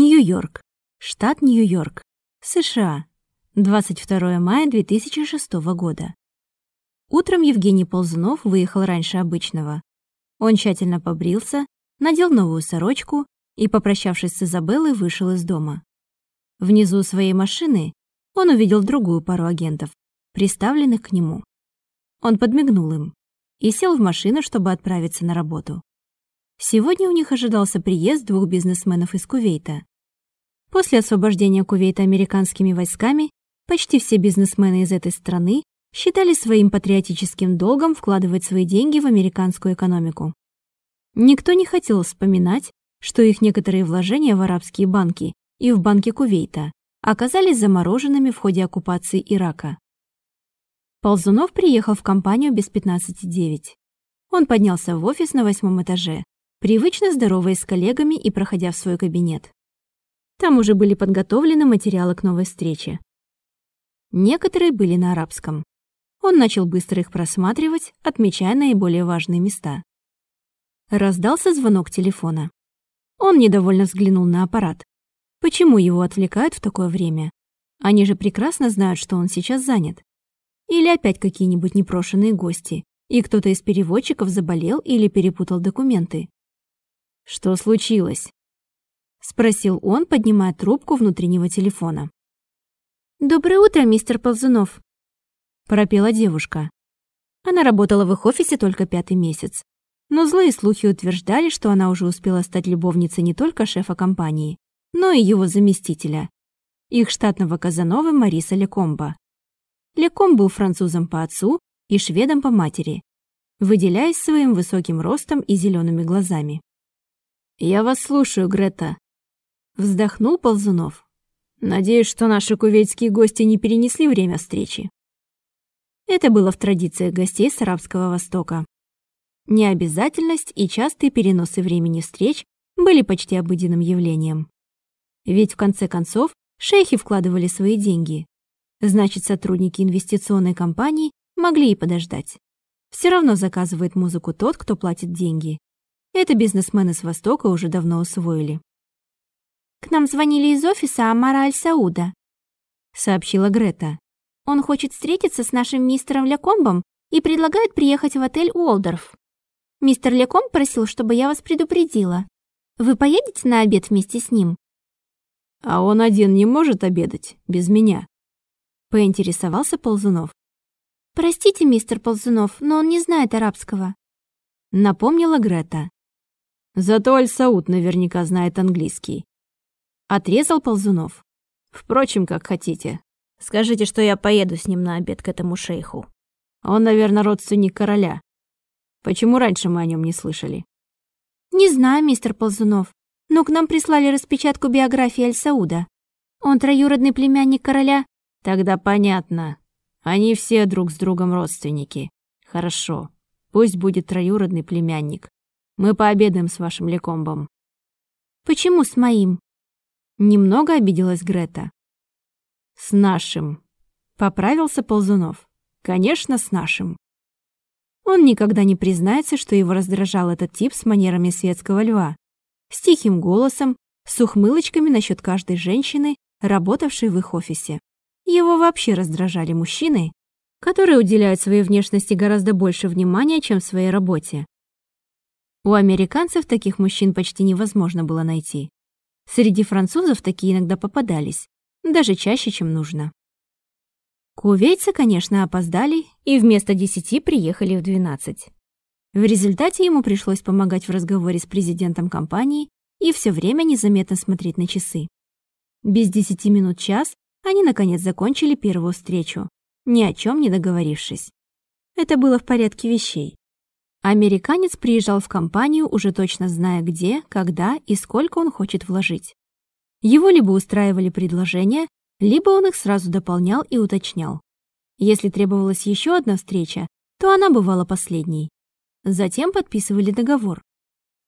Нью-Йорк. Штат Нью-Йорк. США. 22 мая 2006 года. Утром Евгений Ползунов выехал раньше обычного. Он тщательно побрился, надел новую сорочку и, попрощавшись с Изабеллой, вышел из дома. Внизу своей машины он увидел другую пару агентов, приставленных к нему. Он подмигнул им и сел в машину, чтобы отправиться на работу. Сегодня у них ожидался приезд двух бизнесменов из Кувейта. После освобождения Кувейта американскими войсками почти все бизнесмены из этой страны считали своим патриотическим долгом вкладывать свои деньги в американскую экономику. Никто не хотел вспоминать, что их некоторые вложения в арабские банки и в банки Кувейта оказались замороженными в ходе оккупации Ирака. Ползунов приехал в компанию без 15.9. Он поднялся в офис на восьмом этаже, привычно здороваясь с коллегами и проходя в свой кабинет. Там уже были подготовлены материалы к новой встрече. Некоторые были на арабском. Он начал быстро их просматривать, отмечая наиболее важные места. Раздался звонок телефона. Он недовольно взглянул на аппарат. Почему его отвлекают в такое время? Они же прекрасно знают, что он сейчас занят. Или опять какие-нибудь непрошенные гости, и кто-то из переводчиков заболел или перепутал документы. «Что случилось?» — спросил он, поднимая трубку внутреннего телефона. «Доброе утро, мистер Ползунов», — пропела девушка. Она работала в их офисе только пятый месяц. Но злые слухи утверждали, что она уже успела стать любовницей не только шефа компании, но и его заместителя, их штатного Казановы Мариса Лекомба. Леком был французом по отцу и шведом по матери, выделяясь своим высоким ростом и зелеными глазами. «Я вас слушаю, Грета», — вздохнул Ползунов. «Надеюсь, что наши кувейтские гости не перенесли время встречи». Это было в традициях гостей с Арабского Востока. Необязательность и частые переносы времени встреч были почти обыденным явлением. Ведь в конце концов шейхи вкладывали свои деньги. Значит, сотрудники инвестиционной компании могли и подождать. Все равно заказывает музыку тот, кто платит деньги. Это бизнесмены с Востока уже давно усвоили. «К нам звонили из офиса Амара Аль-Сауда», — сообщила Грета. «Он хочет встретиться с нашим мистером Лекомбом и предлагает приехать в отель Уолдорф. Мистер Лекомб просил, чтобы я вас предупредила. Вы поедете на обед вместе с ним?» «А он один не может обедать без меня?» — поинтересовался Ползунов. «Простите, мистер Ползунов, но он не знает арабского», — напомнила Грета. «Зато Аль-Сауд наверняка знает английский». Отрезал Ползунов. «Впрочем, как хотите. Скажите, что я поеду с ним на обед к этому шейху. Он, наверное, родственник короля. Почему раньше мы о нем не слышали?» «Не знаю, мистер Ползунов но к нам прислали распечатку биографии Аль-Сауда. Он троюродный племянник короля. Тогда понятно. Они все друг с другом родственники. Хорошо. Пусть будет троюродный племянник. Мы пообедаем с вашим Лекомбом. Почему с моим? Немного обиделась Грета. С нашим. Поправился Ползунов. Конечно, с нашим. Он никогда не признается, что его раздражал этот тип с манерами светского льва с тихим голосом, с ухмылочками насчет каждой женщины, работавшей в их офисе. Его вообще раздражали мужчины, которые уделяют своей внешности гораздо больше внимания, чем своей работе. У американцев таких мужчин почти невозможно было найти. Среди французов такие иногда попадались, даже чаще, чем нужно. Кувейцы, конечно, опоздали и вместо десяти приехали в двенадцать. В результате ему пришлось помогать в разговоре с президентом компании и все время незаметно смотреть на часы. Без десяти минут час они, наконец, закончили первую встречу, ни о чем не договорившись. Это было в порядке вещей. Американец приезжал в компанию, уже точно зная, где, когда и сколько он хочет вложить. Его либо устраивали предложения, либо он их сразу дополнял и уточнял. Если требовалась еще одна встреча, то она бывала последней. Затем подписывали договор.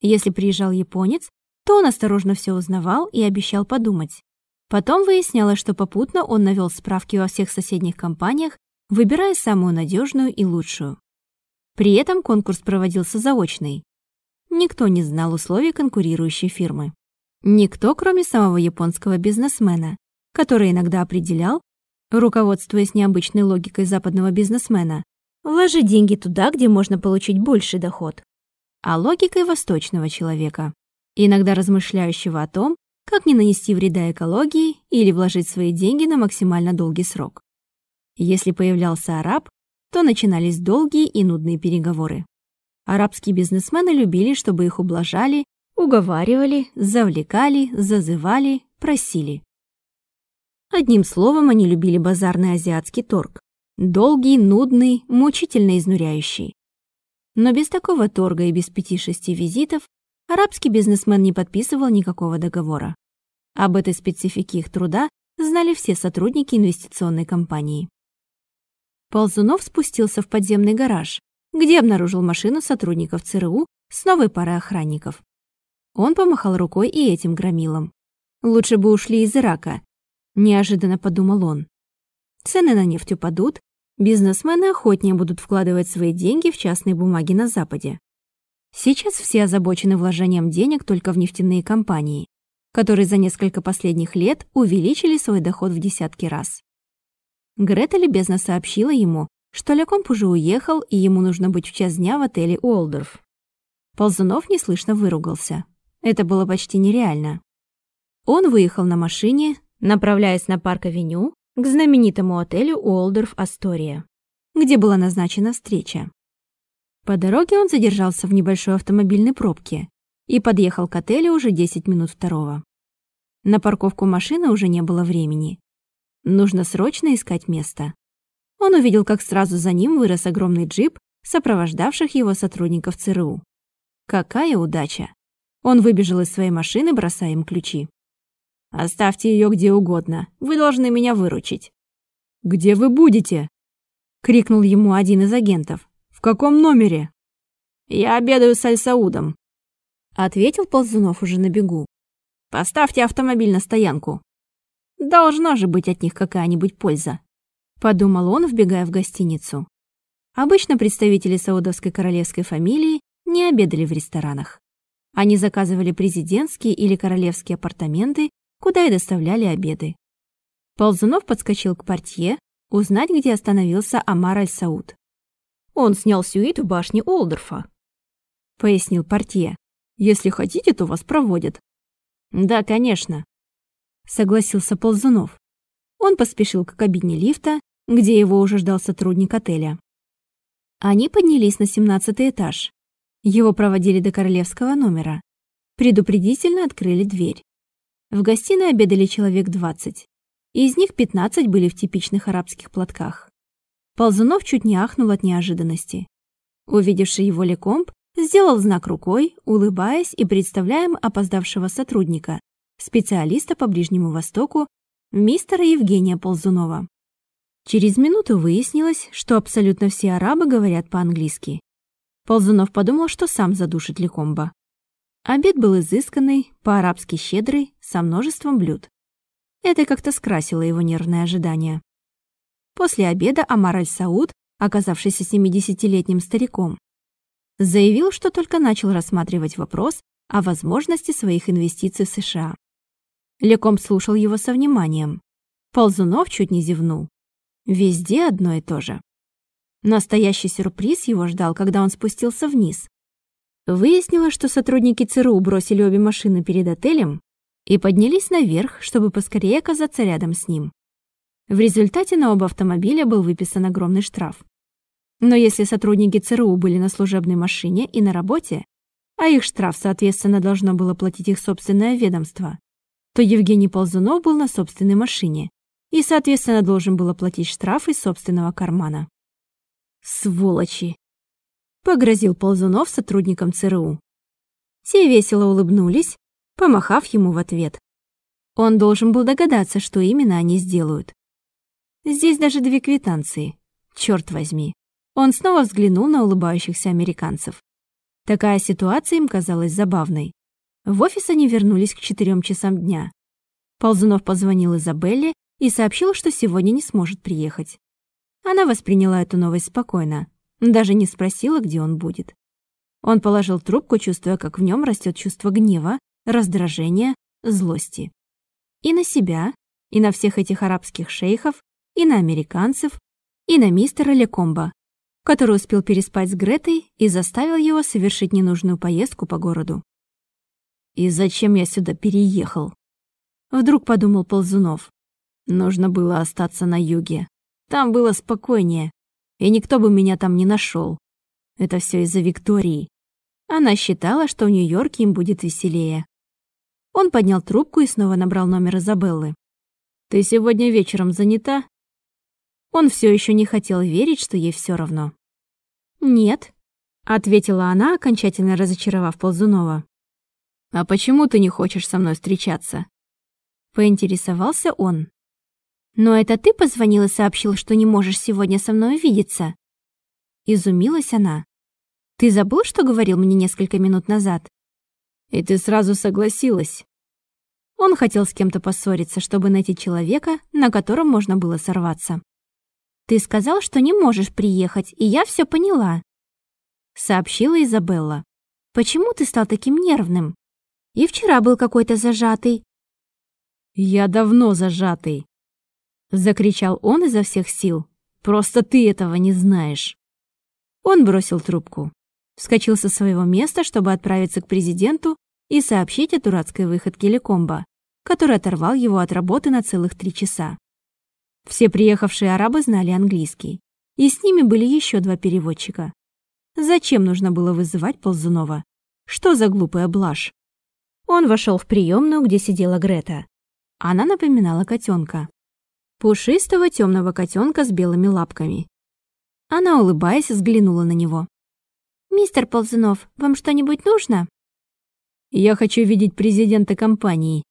Если приезжал японец, то он осторожно все узнавал и обещал подумать. Потом выяснялось, что попутно он навел справки во всех соседних компаниях, выбирая самую надежную и лучшую. При этом конкурс проводился заочный. Никто не знал условий конкурирующей фирмы. Никто, кроме самого японского бизнесмена, который иногда определял, руководствуясь необычной логикой западного бизнесмена, вложить деньги туда, где можно получить больший доход, а логикой восточного человека, иногда размышляющего о том, как не нанести вреда экологии или вложить свои деньги на максимально долгий срок. Если появлялся араб, то начинались долгие и нудные переговоры. Арабские бизнесмены любили, чтобы их ублажали, уговаривали, завлекали, зазывали, просили. Одним словом, они любили базарный азиатский торг. Долгий, нудный, мучительно изнуряющий. Но без такого торга и без пяти-шести визитов арабский бизнесмен не подписывал никакого договора. Об этой специфике их труда знали все сотрудники инвестиционной компании. Ползунов спустился в подземный гараж, где обнаружил машину сотрудников ЦРУ с новой парой охранников. Он помахал рукой и этим громилам. Лучше бы ушли из Ирака, неожиданно подумал он. Цены на нефть упадут, бизнесмены охотнее будут вкладывать свои деньги в частные бумаги на Западе. Сейчас все озабочены вложением денег только в нефтяные компании, которые за несколько последних лет увеличили свой доход в десятки раз. Грета любезно сообщила ему, что Лекомп уже уехал, и ему нужно быть в час дня в отеле Уолдорф. Ползунов неслышно выругался. Это было почти нереально. Он выехал на машине, направляясь на парк-авеню к знаменитому отелю Уолдорф Астория, где была назначена встреча. По дороге он задержался в небольшой автомобильной пробке и подъехал к отелю уже 10 минут второго. На парковку машины уже не было времени. Нужно срочно искать место. Он увидел, как сразу за ним вырос огромный джип, сопровождавших его сотрудников ЦРУ. Какая удача! Он выбежал из своей машины, бросая им ключи. «Оставьте ее где угодно. Вы должны меня выручить». «Где вы будете?» — крикнул ему один из агентов. «В каком номере?» «Я обедаю с Аль-Саудом», — ответил Ползунов уже на бегу. «Поставьте автомобиль на стоянку. Должна же быть от них какая-нибудь польза», — подумал он, вбегая в гостиницу. Обычно представители саудовской королевской фамилии не обедали в ресторанах. Они заказывали президентские или королевские апартаменты, куда и доставляли обеды. Ползунов подскочил к портье, узнать, где остановился Амар Аль-Сауд. «Он снял сюит в башне Олдорфа», — пояснил портье. «Если хотите, то вас проводят». «Да, конечно», согласился Ползунов. Он поспешил к кабине лифта, где его уже ждал сотрудник отеля. Они поднялись на семнадцатый этаж. Его проводили до королевского номера. Предупредительно открыли дверь. В гостиной обедали человек двадцать. Из них пятнадцать были в типичных арабских платках. Ползунов чуть не ахнул от неожиданности. Увидевший его Лекомб сделал знак рукой, улыбаясь и представляя опоздавшего сотрудника, специалиста по Ближнему Востоку, мистера Евгения Ползунова. Через минуту выяснилось, что абсолютно все арабы говорят по-английски. Ползунов подумал, что сам задушит Лекомба. Обед был изысканный, по-арабски щедрый, со множеством блюд. Это как-то скрасило его нервное ожидание. После обеда Амар Аль-Сауд, оказавшийся 70-летним стариком, заявил, что только начал рассматривать вопрос о возможности своих инвестиций в США. Леком слушал его со вниманием. Ползунов чуть не зевнул. Везде одно и то же. Настоящий сюрприз его ждал, когда он спустился вниз. Выяснилось, что сотрудники ЦРУ бросили обе машины перед отелем и поднялись наверх, чтобы поскорее оказаться рядом с ним. В результате на оба автомобиля был выписан огромный штраф. Но если сотрудники ЦРУ были на служебной машине и на работе, а их штраф, соответственно, должно было платить их собственное ведомство, то Евгений Ползунов был на собственной машине и, соответственно, должен был оплатить штраф из собственного кармана. «Сволочи!» — погрозил Ползунов сотрудникам ЦРУ. Те весело улыбнулись, помахав ему в ответ. Он должен был догадаться, что именно они сделают. Здесь даже две квитанции. Черт возьми. Он снова взглянул на улыбающихся американцев. Такая ситуация им казалась забавной. В офис они вернулись к четырем часам дня. Ползунов позвонил Изабелле и сообщил, что сегодня не сможет приехать. Она восприняла эту новость спокойно, даже не спросила, где он будет. Он положил трубку, чувствуя, как в нем растет чувство гнева, раздражения, злости. И на себя, и на всех этих арабских шейхов, и на американцев, и на мистера Лекомба, который успел переспать с Гретой и заставил его совершить ненужную поездку по городу. «И зачем я сюда переехал?» Вдруг подумал Ползунов. Нужно было остаться на юге. Там было спокойнее, и никто бы меня там не нашел. Это все из-за Виктории. Она считала, что в Нью-Йорке им будет веселее. Он поднял трубку и снова набрал номер Изабеллы. «Ты сегодня вечером занята?» Он все еще не хотел верить, что ей все равно. «Нет», — ответила она, окончательно разочаровав Ползунова. «А почему ты не хочешь со мной встречаться?» Поинтересовался он. «Но это ты позвонил и сообщил, что не можешь сегодня со мной увидеться?» Изумилась она. «Ты забыл, что говорил мне несколько минут назад?» «И ты сразу согласилась». Он хотел с кем-то поссориться, чтобы найти человека, на котором можно было сорваться. «Ты сказал, что не можешь приехать, и я все поняла», — сообщила Изабелла. «Почему ты стал таким нервным? И вчера был какой-то зажатый». «Я давно зажатый», — закричал он изо всех сил. «Просто ты этого не знаешь». Он бросил трубку, вскочил со своего места, чтобы отправиться к президенту и сообщить о дурацкой выходке Лекомба, который оторвал его от работы на целых три часа. Все приехавшие арабы знали английский, и с ними были еще два переводчика. Зачем нужно было вызывать Ползунова? Что за глупая блажь? Он вошел в приемную, где сидела Грета. Она напоминала котенка. Пушистого темного котенка с белыми лапками. Она, улыбаясь, взглянула на него. «Мистер Ползунов, вам что-нибудь нужно?» «Я хочу видеть президента компании».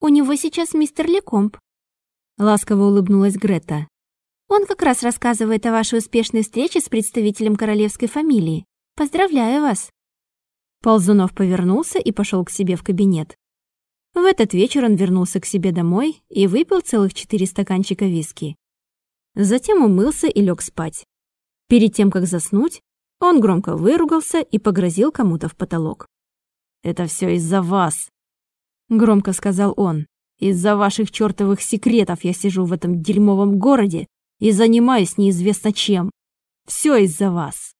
«У него сейчас мистер Лекомб», Ласково улыбнулась Грета. Он как раз рассказывает о вашей успешной встрече с представителем королевской фамилии. Поздравляю вас. Ползунов повернулся и пошел к себе в кабинет. В этот вечер он вернулся к себе домой и выпил целых четыре стаканчика виски. Затем умылся и лег спать. Перед тем, как заснуть, он громко выругался и погрозил кому-то в потолок. «Это все из-за вас», — громко сказал он. Из-за ваших чертовых секретов я сижу в этом дерьмовом городе и занимаюсь неизвестно чем. Все из-за вас.